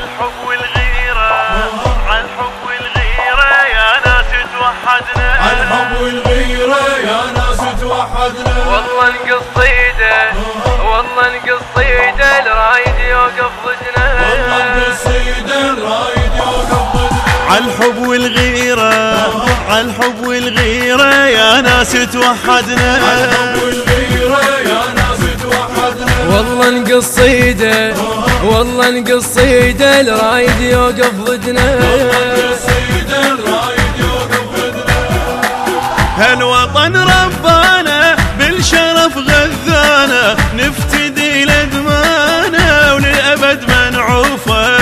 عالحب والغيرة عالحب والغيرة يا ناس توحدنا. عالحب والغيرة يا ناس توحدنا. والله القصيدة والله القصيدة الرايد يوقف ضدنا. والله السيد الرايد يوقف ضدنا. عالحب والغيرة عالحب والغيرة يا ناس توحدنا. عالحب والغيرة يا ناس توحدنا. والله القصيدة والله القصيدة الرايد يوقف ضدنا السيد الرايد يوقف ضدنا هالوطن ربانا بالشرف غذانا نفتدي لدمانا وللأبد منعوفة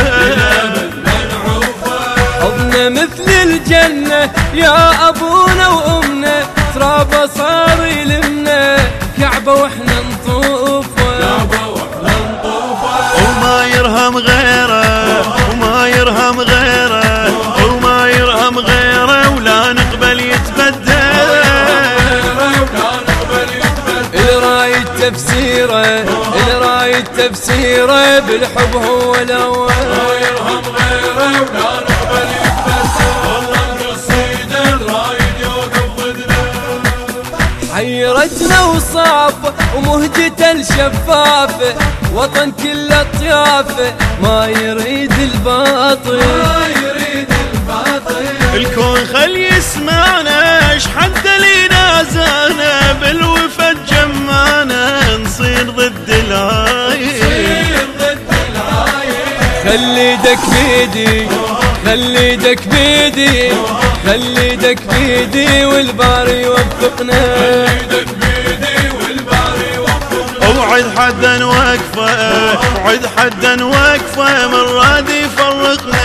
حضنا مثل الجنة يا أبونا وأمنا ترابه صار يلمنا كعبة وإحنا تفسيره الرايد تفسيره بالحب هو الأول. يرهم غيره ولا نقبل والله الرايد يوقف ضدنا حيرتنا وصاف ومهجته الشفافة وطن كله طيافة ما يريد الباطل. ما يريد الباطل. الكون خل يسمعنا. خلي يدك بيدي خلي يدك بيدي خلي يدك بيدي والباري يوفقنا. أوعد حدا وقفه أوعد حدا وقفه من راد يفرقنا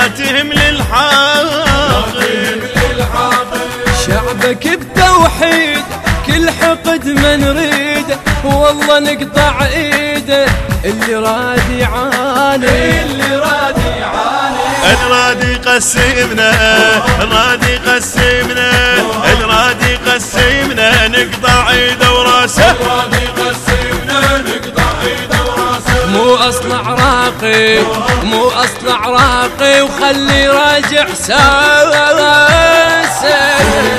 ولا تهم للحاقد شعبك بتوحيد كل حقد ما نريده والله نقطع إيده اللي راد يعاني اللي راد يعاني الراد يقسمنا الراد يقسمنا. الراد يقسمنا نقطع إيده وراسه. راد يقسمنا عراقي مو اصل عراقي وخلي راجع ساسه